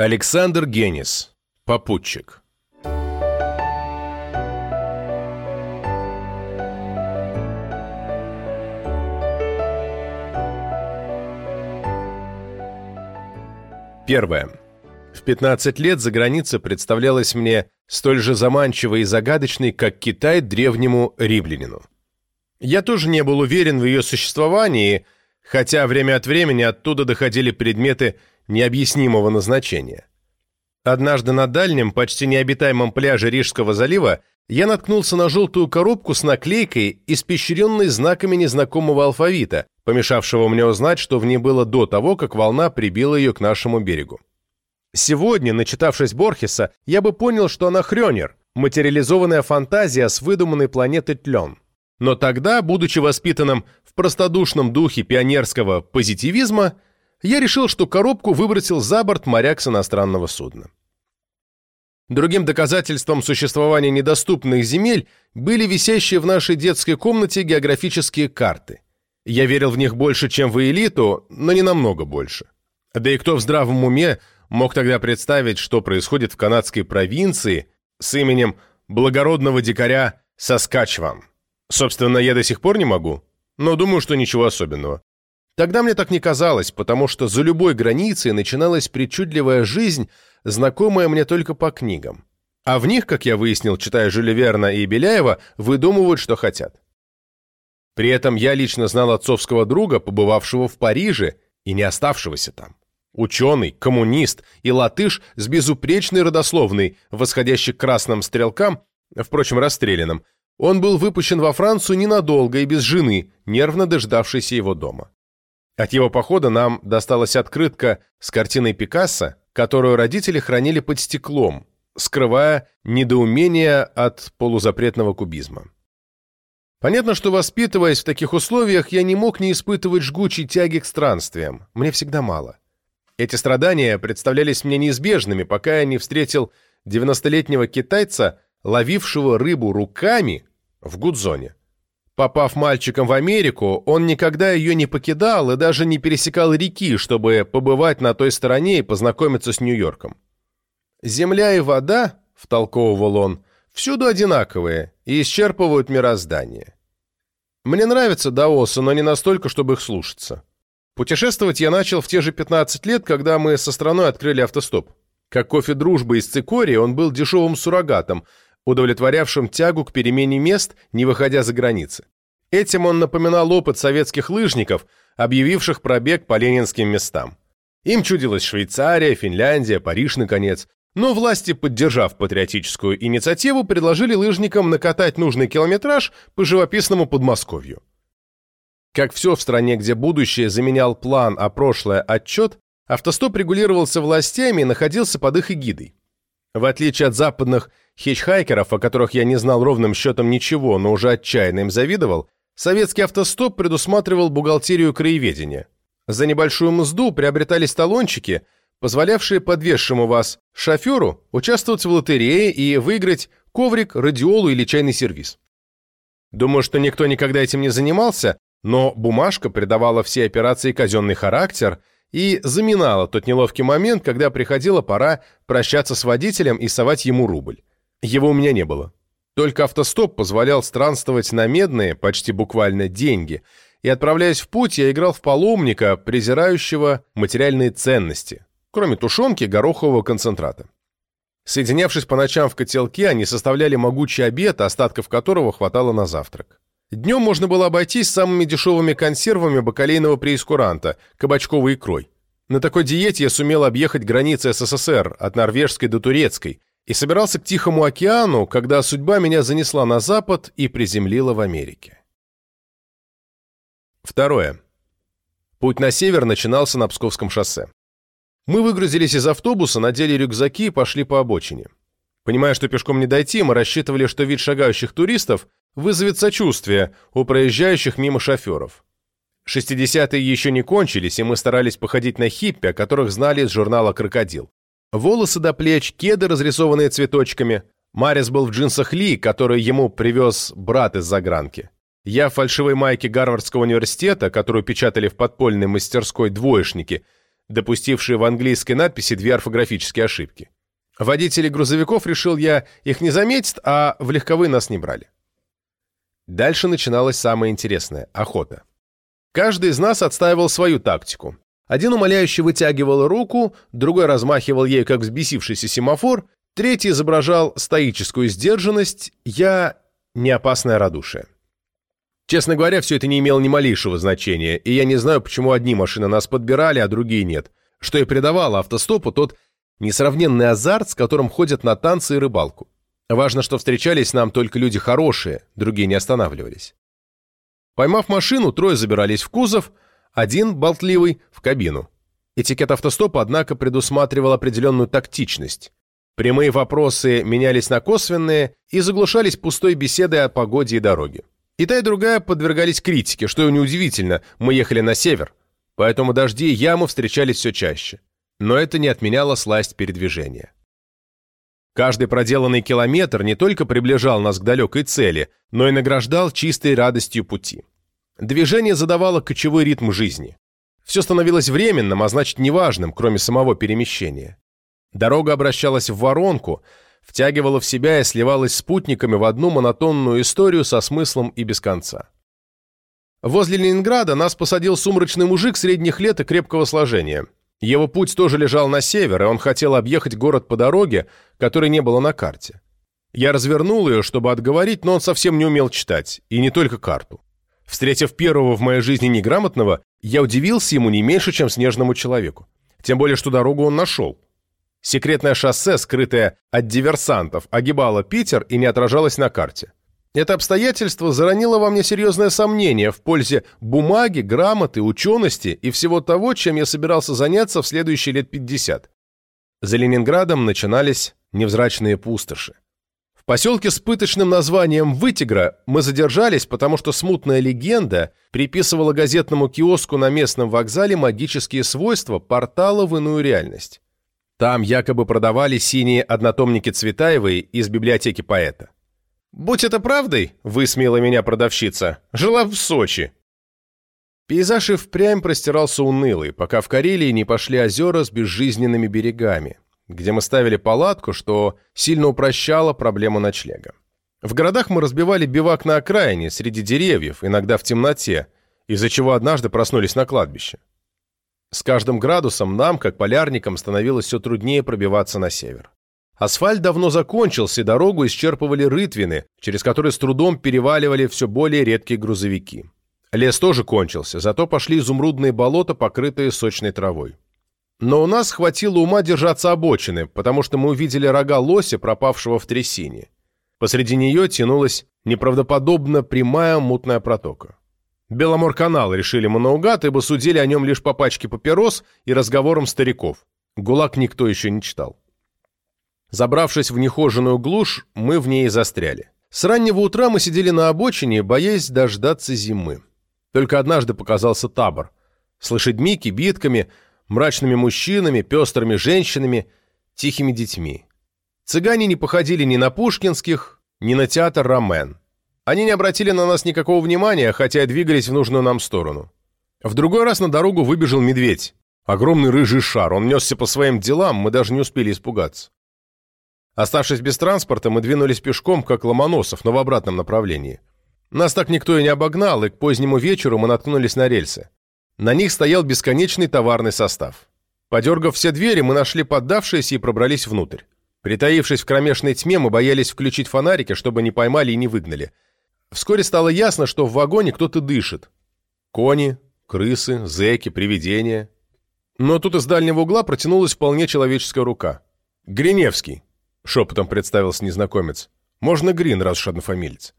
Александр Генис. Попутчик. Первое. В 15 лет за граница представлялась мне столь же заманчивой и загадочной, как Китай древнему римлянину. Я тоже не был уверен в ее существовании, хотя время от времени оттуда доходили предметы необъяснимого назначения. Однажды на дальнем, почти необитаемом пляже Рижского залива я наткнулся на желтую коробку с наклейкой, испещренной знаками незнакомого алфавита, помешавшего мне узнать, что в ней было до того, как волна прибила ее к нашему берегу. Сегодня, начитавшись Борхеса, я бы понял, что она хрёнер, материализованная фантазия с выдуманной планеты Тлен. Но тогда, будучи воспитанным в простодушном духе пионерского позитивизма, я решил, что коробку выбросил за борт моряк с иностранного судна. Другим доказательством существования недоступных земель были висящие в нашей детской комнате географические карты. Я верил в них больше, чем в элиту, но не намного больше. Да и кто в здравом уме мог тогда представить, что происходит в канадской провинции с именем благородного дикаря Соскачван? Собственно, я до сих пор не могу, но думаю, что ничего особенного. Тогда мне так не казалось, потому что за любой границей начиналась причудливая жизнь, знакомая мне только по книгам. А в них, как я выяснил, читая Жюля Верна и Беляева, выдумывают, что хотят. При этом я лично знал отцовского друга, побывавшего в Париже и не оставшегося там. Ученый, коммунист и латыш с безупречной родословной, восходящий к красным стрелкам, впрочем, расстрелянным, он был выпущен во Францию ненадолго и без жены, нервно дождавшейся его дома. От его похода нам досталась открытка с картиной Пикассо, которую родители хранили под стеклом, скрывая недоумение от полузапретного кубизма. Понятно, что воспитываясь в таких условиях, я не мог не испытывать жгучей тяги к странствиям. Мне всегда мало. Эти страдания представлялись мне неизбежными, пока я не встретил 90-летнего китайца, ловившего рыбу руками в Гудзоне. Попав мальчиком в Америку, он никогда ее не покидал и даже не пересекал реки, чтобы побывать на той стороне и познакомиться с Нью-Йорком. «Земля и вода», — втолковывал он, — «всюду одинаковые и исчерпывают мироздание. Мне нравятся даосы, но не настолько, чтобы их слушаться. Путешествовать я начал в те же 15 лет, когда мы со страной открыли автостоп. Как кофе дружбы из цикории, он был дешевым суррогатом, удовлетворявшим тягу к перемене мест, не выходя за границы. Этим он напоминал опыт советских лыжников, объявивших пробег по ленинским местам. Им чудилась Швейцария, Финляндия, Париж, наконец. Но власти, поддержав патриотическую инициативу, предложили лыжникам накатать нужный километраж по живописному Подмосковью. Как все в стране, где будущее заменял план, а прошлое – отчет, автостоп регулировался властями и находился под их эгидой. В отличие от западных хичхайкеров, о которых я не знал ровным счетом ничего, но уже отчаянно им завидовал, советский автостоп предусматривал бухгалтерию краеведения. За небольшую мзду приобретались талончики, позволявшие подвесшему вас шоферу участвовать в лотерее и выиграть коврик, радиолу или чайный сервис. Думаю, что никто никогда этим не занимался, но бумажка придавала всей операции казенный характер и заминала тот неловкий момент, когда приходила пора прощаться с водителем и совать ему рубль. Его у меня не было. Только автостоп позволял странствовать на медные, почти буквально, деньги, и, отправляясь в путь, я играл в паломника, презирающего материальные ценности, кроме тушенки горохового концентрата. Соединявшись по ночам в котелке, они составляли могучий обед, остатков которого хватало на завтрак. Днем можно было обойтись самыми дешевыми консервами бакалейного преискуранта, кабачковой икрой. На такой диете я сумел объехать границы СССР от норвежской до турецкой и собирался к Тихому океану, когда судьба меня занесла на запад и приземлила в Америке. Второе. Путь на север начинался на Псковском шоссе. Мы выгрузились из автобуса, надели рюкзаки и пошли по обочине. Понимая, что пешком не дойти, мы рассчитывали, что вид шагающих туристов вызовет сочувствие у проезжающих мимо шоферов. 60-е еще не кончились, и мы старались походить на хиппи, о которых знали из журнала «Крокодил». Волосы до плеч, кеды, разрисованные цветочками. Марис был в джинсах Ли, которые ему привез брат из загранки. Я в фальшивой майке Гарвардского университета, которую печатали в подпольной мастерской двоечники, допустившие в английской надписи две орфографические ошибки. Водители грузовиков, решил я, их не заметят, а в легковые нас не брали. Дальше начиналось самое интересное – охота. Каждый из нас отстаивал свою тактику. Один умоляюще вытягивал руку, другой размахивал ей, как взбесившийся семафор, третий изображал стоическую сдержанность, я – неопасное радушие. Честно говоря, все это не имело ни малейшего значения, и я не знаю, почему одни машины нас подбирали, а другие нет. Что и придавало автостопу тот несравненный азарт, с которым ходят на танцы и рыбалку. Важно, что встречались нам только люди хорошие, другие не останавливались. Поймав машину, трое забирались в кузов, один, болтливый, в кабину. Этикет автостопа, однако, предусматривал определенную тактичность. Прямые вопросы менялись на косвенные и заглушались пустой беседой о погоде и дороге. И та, и другая подвергались критике, что и неудивительно, мы ехали на север, поэтому дожди и ямы встречались все чаще но это не отменяло сласть передвижения. Каждый проделанный километр не только приближал нас к далекой цели, но и награждал чистой радостью пути. Движение задавало кочевой ритм жизни. Все становилось временным, а значит неважным, кроме самого перемещения. Дорога обращалась в воронку, втягивала в себя и сливалась спутниками в одну монотонную историю со смыслом и без конца. Возле Ленинграда нас посадил сумрачный мужик средних лет и крепкого сложения – его путь тоже лежал на север, и он хотел объехать город по дороге, которой не было на карте. Я развернул ее, чтобы отговорить, но он совсем не умел читать, и не только карту. Встретив первого в моей жизни неграмотного, я удивился ему не меньше, чем снежному человеку. Тем более, что дорогу он нашел. Секретное шоссе, скрытое от диверсантов, огибало Питер и не отражалось на карте. Это обстоятельство заронило во мне серьезное сомнение в пользе бумаги, грамоты, учености и всего того, чем я собирался заняться в следующие лет 50. За Ленинградом начинались невзрачные пустоши. В поселке с пыточным названием Вытигра мы задержались, потому что смутная легенда приписывала газетному киоску на местном вокзале магические свойства портала в иную реальность. Там якобы продавали синие однотомники Цветаевой из библиотеки поэта. «Будь это правдой», — высмеяла меня продавщица, — «жила в Сочи». Пейзаж и впрямь простирался унылый, пока в Карелии не пошли озера с безжизненными берегами, где мы ставили палатку, что сильно упрощало проблему ночлега. В городах мы разбивали бивак на окраине, среди деревьев, иногда в темноте, из-за чего однажды проснулись на кладбище. С каждым градусом нам, как полярникам, становилось все труднее пробиваться на север. Асфальт давно закончился, и дорогу исчерпывали рытвины, через которые с трудом переваливали все более редкие грузовики. Лес тоже кончился, зато пошли изумрудные болота, покрытые сочной травой. Но у нас хватило ума держаться обочины, потому что мы увидели рога лося, пропавшего в трясине. Посреди нее тянулась неправдоподобно прямая мутная протока. Беломор-канал решили мы наугад, ибо судили о нем лишь по пачке папирос и разговорам стариков. ГУЛАГ никто еще не читал. Забравшись в нехоженную глушь, мы в ней застряли. С раннего утра мы сидели на обочине, боясь дождаться зимы. Только однажды показался табор. С лошадьми, кибитками, мрачными мужчинами, пестрыми женщинами, тихими детьми. Цыгане не походили ни на пушкинских, ни на театр Ромен. Они не обратили на нас никакого внимания, хотя и двигались в нужную нам сторону. В другой раз на дорогу выбежал медведь. Огромный рыжий шар, он несся по своим делам, мы даже не успели испугаться. Оставшись без транспорта, мы двинулись пешком, как Ломоносов, но в обратном направлении. Нас так никто и не обогнал, и к позднему вечеру мы наткнулись на рельсы. На них стоял бесконечный товарный состав. Подергав все двери, мы нашли поддавшиеся и пробрались внутрь. Притаившись в кромешной тьме, мы боялись включить фонарики, чтобы не поймали и не выгнали. Вскоре стало ясно, что в вагоне кто-то дышит. Кони, крысы, зэки, привидения. Но тут из дальнего угла протянулась вполне человеческая рука. Гриневский, шепотом представился незнакомец. «Можно Грин, раз уж однофамилец».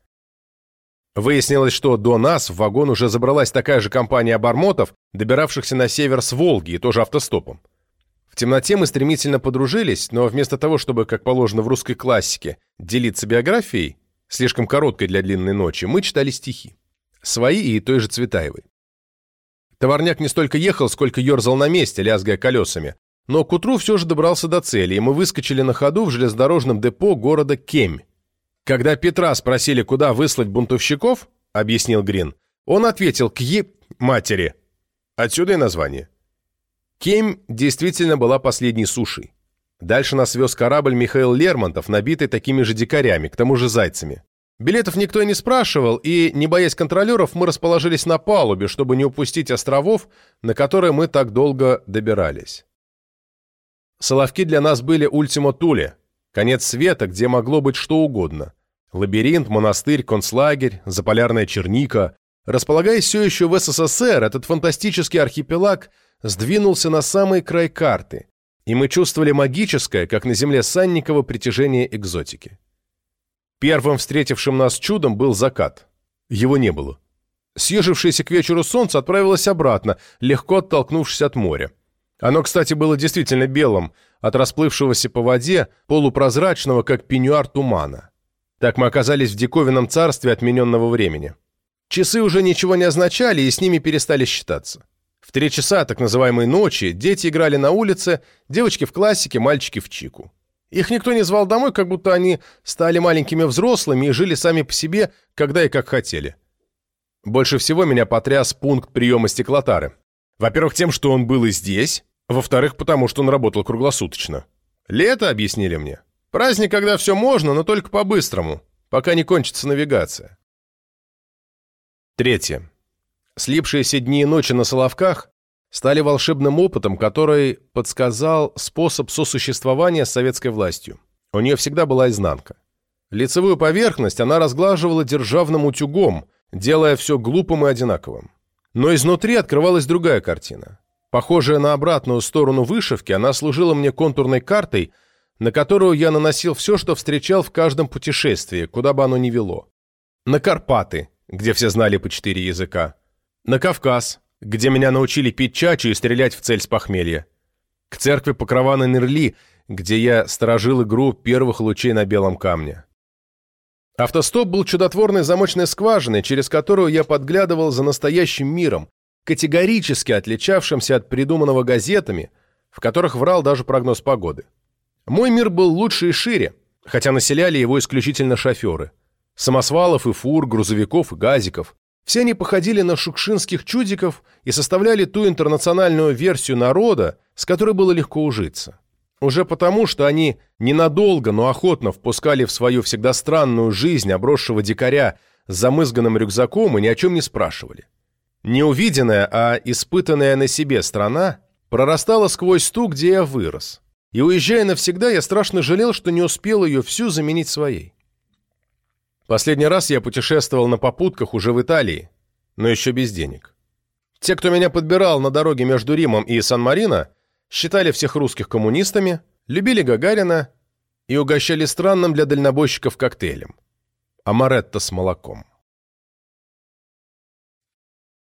Выяснилось, что до нас в вагон уже забралась такая же компания обормотов, добиравшихся на север с Волги и тоже автостопом. В темноте мы стремительно подружились, но вместо того, чтобы, как положено в русской классике, делиться биографией, слишком короткой для длинной ночи, мы читали стихи. Свои и той же Цветаевой. Товарняк не столько ехал, сколько ерзал на месте, лязгая колесами, но к утру все же добрался до цели, и мы выскочили на ходу в железнодорожном депо города Кемь. Когда Петра спросили, куда выслать бунтовщиков, объяснил Грин, он ответил к е... матери. Отсюда и название. Кемь действительно была последней сушей. Дальше нас вез корабль Михаил Лермонтов, набитый такими же дикарями, к тому же зайцами. Билетов никто и не спрашивал, и, не боясь контролеров, мы расположились на палубе, чтобы не упустить островов, на которые мы так долго добирались. Соловки для нас были ультимо Туле, конец света, где могло быть что угодно. Лабиринт, монастырь, концлагерь, заполярная черника. Располагаясь все еще в СССР, этот фантастический архипелаг сдвинулся на самый край карты, и мы чувствовали магическое, как на земле Санникова, притяжение экзотики. Первым встретившим нас чудом был закат. Его не было. Съежившееся к вечеру солнце отправилось обратно, легко оттолкнувшись от моря. Оно, кстати, было действительно белым, от расплывшегося по воде, полупрозрачного, как пеньюар тумана. Так мы оказались в диковинном царстве отмененного времени. Часы уже ничего не означали, и с ними перестали считаться. В три часа так называемой ночи дети играли на улице, девочки в классике, мальчики в чику. Их никто не звал домой, как будто они стали маленькими взрослыми и жили сами по себе, когда и как хотели. Больше всего меня потряс пункт приема стеклотары. Во-первых, тем, что он был и здесь. Во-вторых, потому что он работал круглосуточно. Лето, объяснили мне. Праздник, когда все можно, но только по-быстрому, пока не кончится навигация. Третье. Слипшиеся дни и ночи на Соловках стали волшебным опытом, который подсказал способ сосуществования с советской властью. У нее всегда была изнанка. Лицевую поверхность она разглаживала державным утюгом, делая все глупым и одинаковым. Но изнутри открывалась другая картина. Похожая на обратную сторону вышивки, она служила мне контурной картой, на которую я наносил все, что встречал в каждом путешествии, куда бы оно ни вело. На Карпаты, где все знали по четыре языка. На Кавказ, где меня научили пить чачу и стрелять в цель с похмелья. К церкви Покрова Нерли, где я сторожил игру первых лучей на белом камне. Автостоп был чудотворной замочной скважиной, через которую я подглядывал за настоящим миром, категорически отличавшимся от придуманного газетами, в которых врал даже прогноз погоды. Мой мир был лучше и шире, хотя населяли его исключительно шоферы. Самосвалов и фур, грузовиков и газиков. Все они походили на шукшинских чудиков и составляли ту интернациональную версию народа, с которой было легко ужиться. Уже потому, что они ненадолго, но охотно впускали в свою всегда странную жизнь обросшего дикаря с замызганным рюкзаком и ни о чем не спрашивали. Неувиденная, а испытанная на себе страна прорастала сквозь ту, где я вырос. И уезжая навсегда, я страшно жалел, что не успел ее всю заменить своей. Последний раз я путешествовал на попутках уже в Италии, но еще без денег. Те, кто меня подбирал на дороге между Римом и Сан-Марино, считали всех русских коммунистами, любили Гагарина и угощали странным для дальнобойщиков коктейлем – амаретто с молоком.